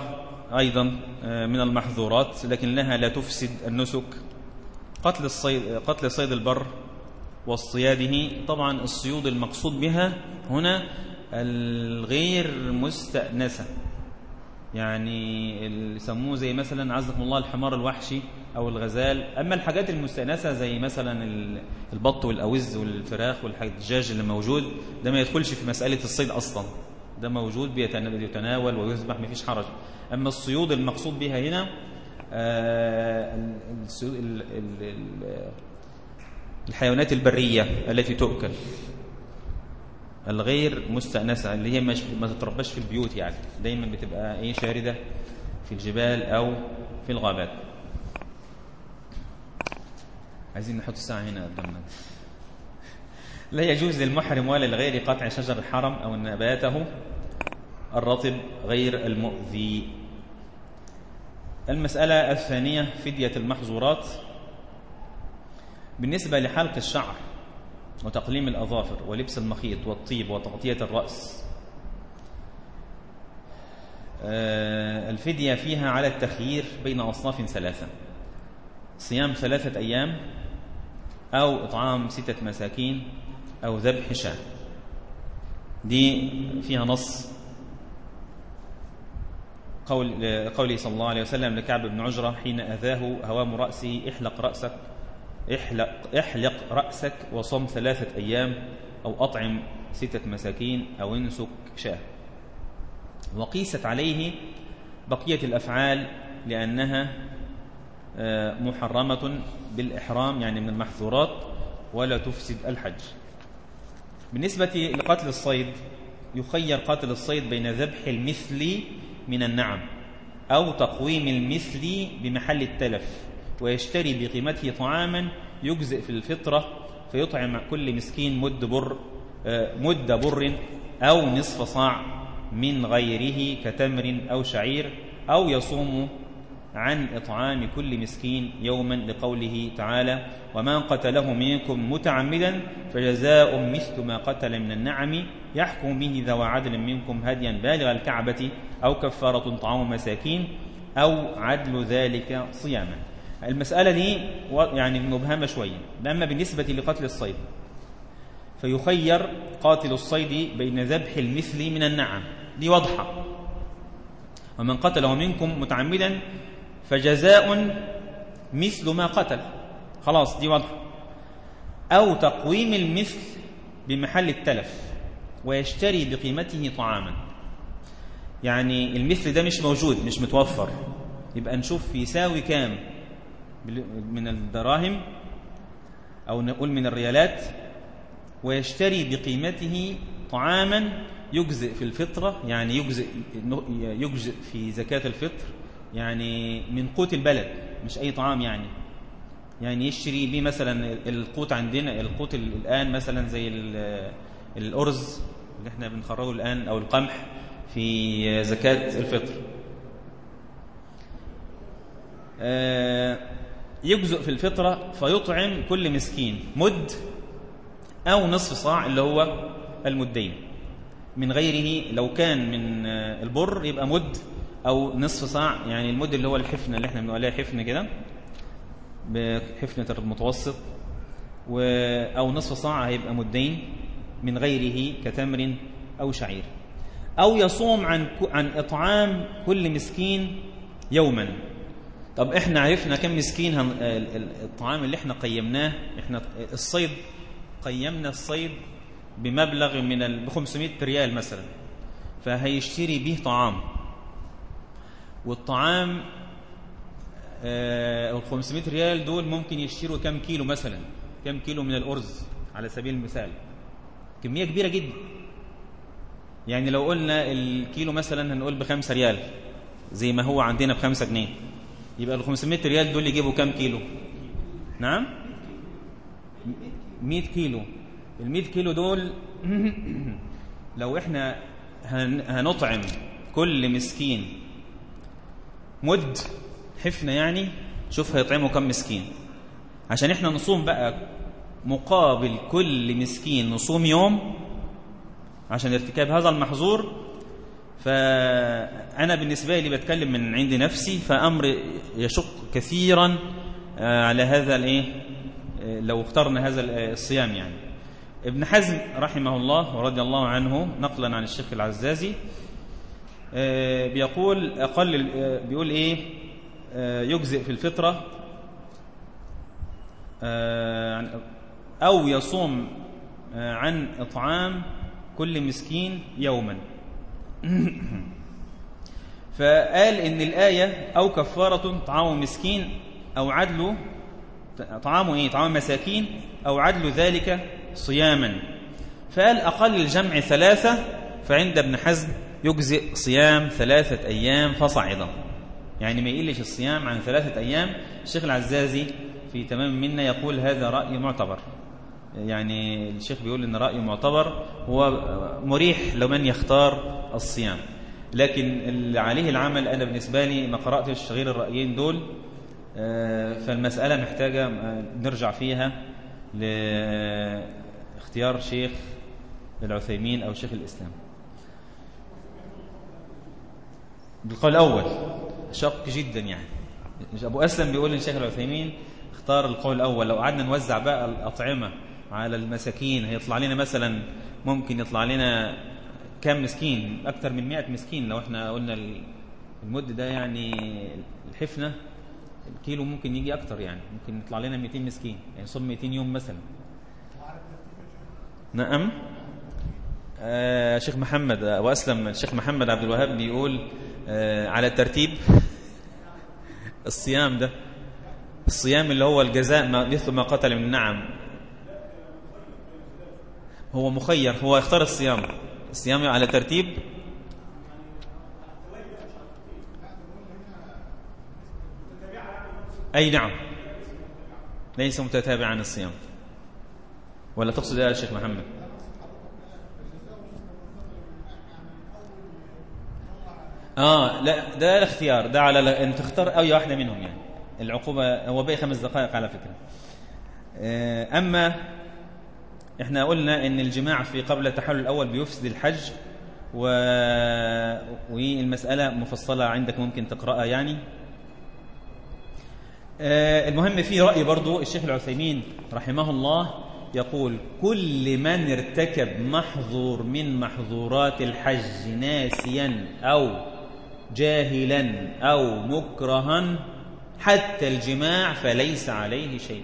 أيضا من المحظورات لكنها لا تفسد النسك. قتل الصيد, قتل صيد البر واصطياده طبعا الصيود المقصود بها هنا الغير مستأنسة. يعني يسموه زي مثلا عزكم الله الحمار الوحشي أو الغزال. أما الحاجات المستأنسة زي مثلا البط والأوز والفراخ والحجاج اللي موجود ده ما يدخلش في مسألة الصيد أصلا. ده موجود بيتناول ويذبح ما فيش حرج. أما الصيود المقصود بها هنا آه، الحيوانات البرية التي تؤكل. الغير مستأنسة اللي هي مش ما تتربش في البيوت يعني. دايما بتبقى إيه شاردة في الجبال أو في الغابات. عايزين نحط الساعة هنا قدامنا. لا يجوز للمحرم ولا لغير قطع شجر الحرم أو نباته الرطب غير المؤذي. المسألة الثانية فدية المحظورات. بالنسبة لحلق الشعر وتقليم الأظافر ولبس المخيط والطيب وتغطية الرأس. آه، الفدية فيها على التخيير بين أصناف ثلاثة. صيام ثلاثة أيام أو إطعام ستة مساكين أو ذبح شاة. دي فيها نص قول قوله صلى الله عليه وسلم لكعب بن عجرة حين أذاه هوام رأسه احلق رأسك. احلق, احلق رأسك وصم ثلاثة أيام أو أطعم ستة مساكين أو انسك شاة. وقيست عليه بقية الأفعال لأنها آه، محرمة بالإحرام يعني من المحظورات ولا تفسد الحج. بالنسبة لقتل الصيد يخير قاتل الصيد بين ذبح المثل من النعم أو تقويم المثل بمحل التلف. ويشتري بقيمته طعاما يجزئ في الفطرة فيطعم كل مسكين مد بر آه، مد بر أو نصف صاع من غيره كتمر أو شعير أو يصوم عن إطعام كل مسكين يوما لقوله تعالى ومن قتله منكم متعمدا فجزاء مثل ما قتل من النعم يحكم به ذو عدل منكم هديا بالغ الكعبة أو كفارة طعام مساكين أو عدل ذلك صياما المسألة دي يعني مبهمة شوية. أما بالنسبة لقتل الصيد. فيخير قاتل الصيد بين ذبح المثل من النعم. دي واضحة. ومن قتله منكم متعمدا فجزاء مثل ما قتل. خلاص دي واضحة. أو تقويم المثل بمحل التلف ويشتري بقيمته طعاما. يعني المثل ده مش موجود مش متوفر. يبقى نشوف يساوي كام. من الدراهم أو نقول من الريالات ويشتري بقيمته طعاما يجزئ في الفطرة يعني يجزئ, يجزئ في زكاة الفطر يعني من قوت البلد مش أي طعام يعني. يعني يشتري بيه مثلا القوت عندنا القوت الآن مثلا زي الأرز اللي إحنا بنخرجه الآن أو القمح في زكاة الفطر. آه، يجزء في الفطرة فيطعم كل مسكين. مد أو نصف صاع اللي هو المدين. من غيره لو كان من البر يبقى مد أو نصف صاع يعني المد اللي هو الحفنة اللي إحنا بنقول عليها حفنة كده بحفنة المتوسط أو نصف صاع هيبقى مدين. من غيره كتمر أو شعير. أو يصوم عن عن إطعام كل مسكين يوما. طب إحنا عرفنا كم مسكين هن... الطعام اللي إحنا قيمناه. إحنا الصيد قيمنا الصيد بمبلغ من ال 500 ريال مثلا. فهيشتري به طعام. والطعام ال 500 ريال دول ممكن يشتروا كم كيلو مثلا؟ كم كيلو من الأرز على سبيل المثال؟ كمية كبيرة جدا. يعني لو قلنا الكيلو مثلا هنقول بخمسة ريال زي ما هو عندنا بخمسة جنيه. يبقى ال 500 ريال دول يجيبوا كم كيلو؟ نعم؟ 100 كيلو. ال 100 كيلو دول لو إحنا هنطعم كل مسكين مد حفنة يعني شوف هيطعموا كم مسكين. عشان إحنا نصوم بقى مقابل كل مسكين نصوم يوم عشان ارتكاب هذا المحظور فأنا بالنسبة لي بتكلم من عند نفسي فأمر يشق كثيرا على هذا الإيه لو اخترنا هذا الصيام يعني. ابن حزم رحمه الله ورضي الله عنه نقلا عن الشيخ العزازي بيقول أقل بيقول إيه يجزئ في الفطرة أو يصوم عن إطعام كل مسكين يوما. فقال إن الآية أو كفارة طعام مسكين أو عدل طعام إيه؟ طعام مساكين أو عدل ذلك صياما. فقال أقل الجمع ثلاثة فعند ابن حزم يجزئ صيام ثلاثة أيام فصعدا يعني ما يقلش الصيام عن ثلاثة أيام. الشيخ العزازي في تمام منا يقول هذا رأي معتبر. يعني الشيخ بيقول إن رأيه معتبر هو مريح لمن يختار الصيام. لكن اللي عليه العمل أنا بالنسبة لي ما قرأتش غير الرأيين دول فالمسألة محتاجة نرجع فيها لاختيار شيخ العثيمين أو شيخ الإسلام. بالقول الأول شق جدا يعني. أبو أسلم بيقول إن شيخ العثيمين اختار القول الأول. لو قعدنا نوزع بقى الأطعمة على المساكين. هيطلع لنا مثلا ممكن يطلع لنا كام مسكين؟ أكثر من 100 مسكين. لو إحنا قلنا المد ده يعني الحفنة الكيلو ممكن يجي أكتر يعني. ممكن يطلع لنا 200 مسكين. يعني صوم 200 يوم مثلا. نعم. آه شيخ محمد وأسلم الشيخ محمد عبد الوهاب بيقول آه على الترتيب. الصيام ده. الصيام اللي هو الجزاء مثل ما قتل من نعم. هو مخير هو يختار الصيام. الصيام على ترتيب أي نعم. ليس متتابعا الصيام. ولا تقصد يا شيخ محمد؟ آه لا ده الاختيار. ده على أن تختار أي واحدة منهم يعني. العقوبة هو باقي خمس دقائق على فكرة. أما إحنا قلنا إن الجماع في قبل التحلل الأول بيفسد الحج و... والمسألة مفصلة عندك ممكن تقرأها يعني. المهم في رأي برضو الشيخ العثيمين رحمه الله يقول كل من ارتكب محظور من محظورات الحج ناسيا أو جاهلا أو مكرها حتى الجماع فليس عليه شيء.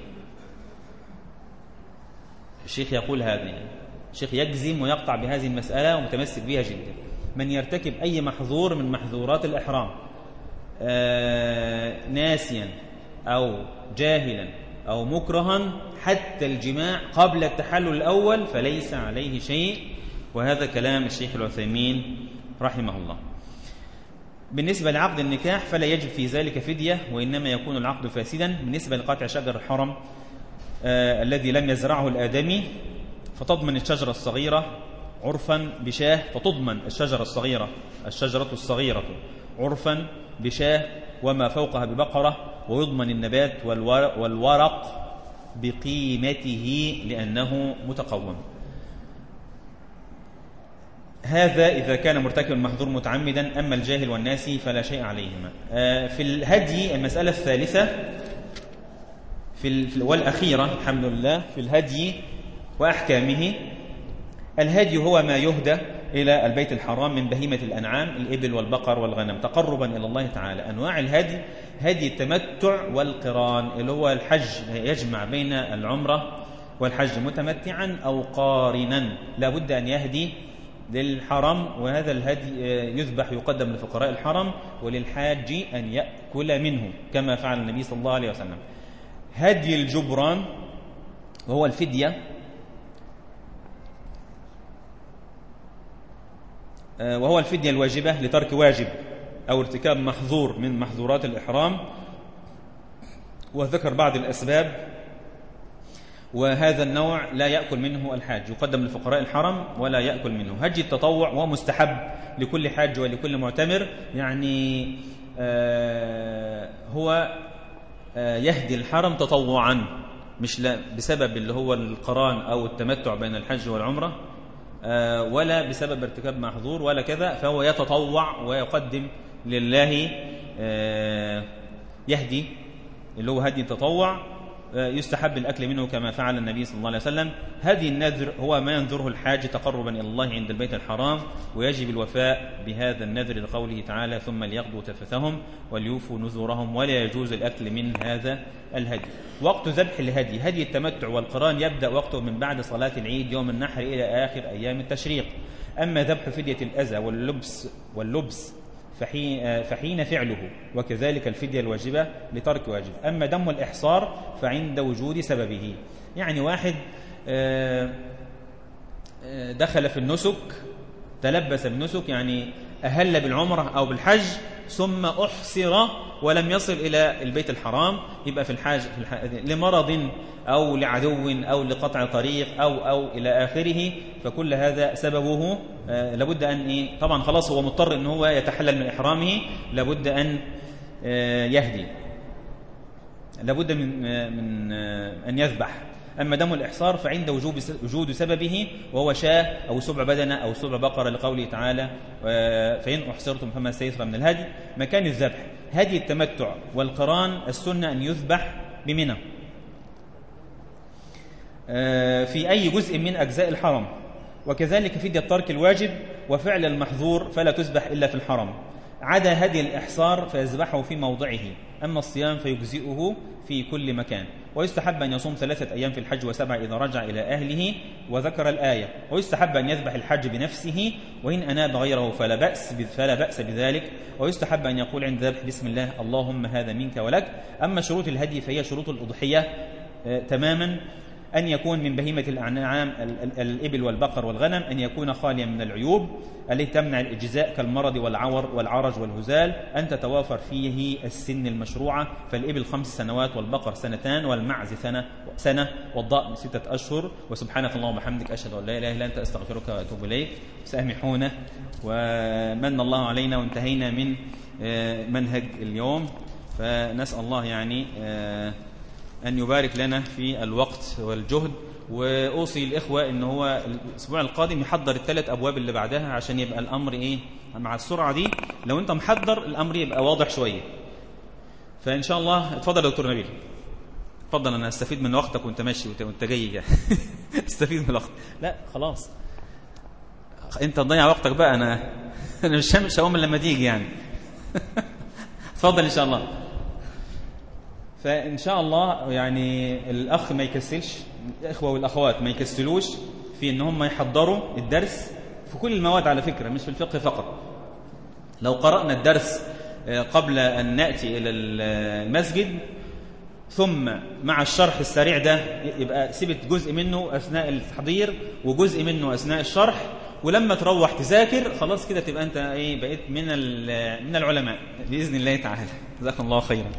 الشيخ يقول هذا يعني الشيخ يجزم ويقطع بهذه المسألة ومتمسك بها جدا. من يرتكب أي محظور من محظورات الإحرام آه ناسيا أو جاهلا أو مكرها حتى الجماع قبل التحلل الأول فليس عليه شيء. وهذا كلام الشيخ العثيمين رحمه الله. بالنسبة لعقد النكاح فلا يجب في ذلك فدية وإنما يكون العقد فاسدا. بالنسبة لقطع شجر الحرم آه الذي لم يزرعه الآدمي فتضمن الشجرة الصغيرة عرفا بشاه فتضمن الشجرة الصغيرة الشجرة الصغيرة عرفا بشاه وما فوقها ببقرة ويضمن النبات والورق بقيمته لأنه متقوم. هذا إذا كان مرتكب المحظور متعمدا أما الجاهل والناسي فلا شيء عليهما. في الهدي المسألة الثالثة في والأخيرة الحمد لله في الهدي وأحكامه. الهدي هو ما يهدى إلى البيت الحرام من بهيمة الأنعام الإبل والبقر والغنم تقربا إلى الله تعالى. أنواع الهدي هدي التمتع والقران اللي هو الحج يجمع بين العمرة والحج متمتعا أو قارنا. لابد أن يهدي للحرم وهذا الهدي يذبح يقدم لفقراء الحرم وللحاج أن يأكل منه كما فعل النبي صلى الله عليه وسلم. هدي الجبران وهو الفدية. وهو الفدية الواجبة لترك واجب أو ارتكاب محظور من محظورات الإحرام. وذكر بعض الأسباب. وهذا النوع لا يأكل منه الحاج يقدم لفقراء الحرم ولا يأكل منه. هج التطوع ومستحب لكل حاج ولكل معتمر. يعني آه هو آه يهدي الحرم تطوعا. مش لا بسبب اللي هو القران أو التمتع بين الحج والعمرة آه ولا بسبب ارتكاب محظور ولا كذا فهو يتطوع ويقدم لله آه يهدي اللي هو هدي التطوع يستحب الأكل منه كما فعل النبي صلى الله عليه وسلم. هذه النذر هو ما ينذره الحاج تقربا إلى الله عند البيت الحرام ويجب الوفاء بهذا النذر لقوله تعالى ثم ليقضوا تفثهم وليوفوا نذورهم ولا يجوز الأكل من هذا الهدي. وقت ذبح الهدي هدي التمتع والقران يبدأ وقته من بعد صلاة العيد يوم النحر إلى آخر أيام التشريق. أما ذبح فدية الأذى واللبس واللبس فحين, فحين فعله وكذلك الفدية الواجبة لترك واجب. أما دم الإحصار فعند وجود سببه. يعني واحد دخل في النسك تلبس بالنسك يعني أهل بالعمرة أو بالحج ثم أحصر ولم يصل إلى البيت الحرام يبقى في الحاج في الحاج لمرض أو لعدو أو لقطع طريق أو أو إلى آخره فكل هذا سببه آه لابد أن إيه طبعا خلاص هو مضطر أن هو يتحلل من إحرامه لابد أن آه يهدي. لابد من آه من أن يذبح. أما دم الإحصار فعند وجوب وجود سببه وهو شاة أو سبع بدنة أو سبع بقرة لقوله تعالى فإن أحصرتم فما استيسر من الهدي. مكان الذبح هدي التمتع والقران السنة أن يذبح بمنى. في أي جزء من أجزاء الحرم. وكذلك فدية ترك الواجب وفعل المحظور فلا تذبح إلا في الحرم. عدا هدي الإحصار فيذبحه في موضعه. أما الصيام فيجزئه في كل مكان. ويستحب أن يصوم ثلاثة أيام في الحج وسبع إذا رجع إلى أهله وذكر الآية. ويستحب أن يذبح الحج بنفسه وإن أناب غيره فلا بأس فلا بأس بذلك. ويستحب أن يقول عند ذبح بسم الله اللهم هذا منك ولك. أما شروط الهدي فهي شروط الأضحية تماما. أن يكون من بهيمة الأنعام الإبل والبقر والغنم أن يكون خاليا من العيوب التي تمنع الإجزاء كالمرض والعور والعرج والهزال أن تتوافر فيه السن المشروعة. فالإبل خمس سنوات والبقر سنتان والمعز سنة سنة والضأن ستة أشهر. وسبحانك اللهم وبحمدك أشهد أن لا إله إلا أنت أستغفرك وأتوب إليك. سامحونا. ومن الله علينا وانتهينا من منهج اليوم. فنسأل الله يعني أن يبارك لنا في الوقت والجهد. وأوصي الإخوة أن هو الأسبوع القادم يحضر الثلاث أبواب اللي بعدها عشان يبقى الأمر إيه؟ مع السرعة دي. لو أنت محضر الأمر يبقى واضح شوية. فإن شاء الله اتفضل يا دكتور نبيل. اتفضل أنا استفيد من وقتك وأنت ماشي وأنت جاي استفيد من الوقت. لا خلاص. أنت تضيع وقتك بقى أنا أنا مش مش هقوم لما تيجي يعني. اتفضل إن شاء الله. فإن شاء الله يعني الأخ ما يكسلش الإخوة والأخوات ما يكسلوش في إن هم يحضروا الدرس في كل المواد على فكرة مش في الفقه فقط. لو قرأنا الدرس قبل أن نأتي إلى المسجد ثم مع الشرح السريع ده يبقى سبت جزء منه أثناء التحضير وجزء منه أثناء الشرح ولما تروح تذاكر خلاص كده تبقى أنت إيه بقيت من من العلماء بإذن الله تعالى. جزاكم الله خيرا.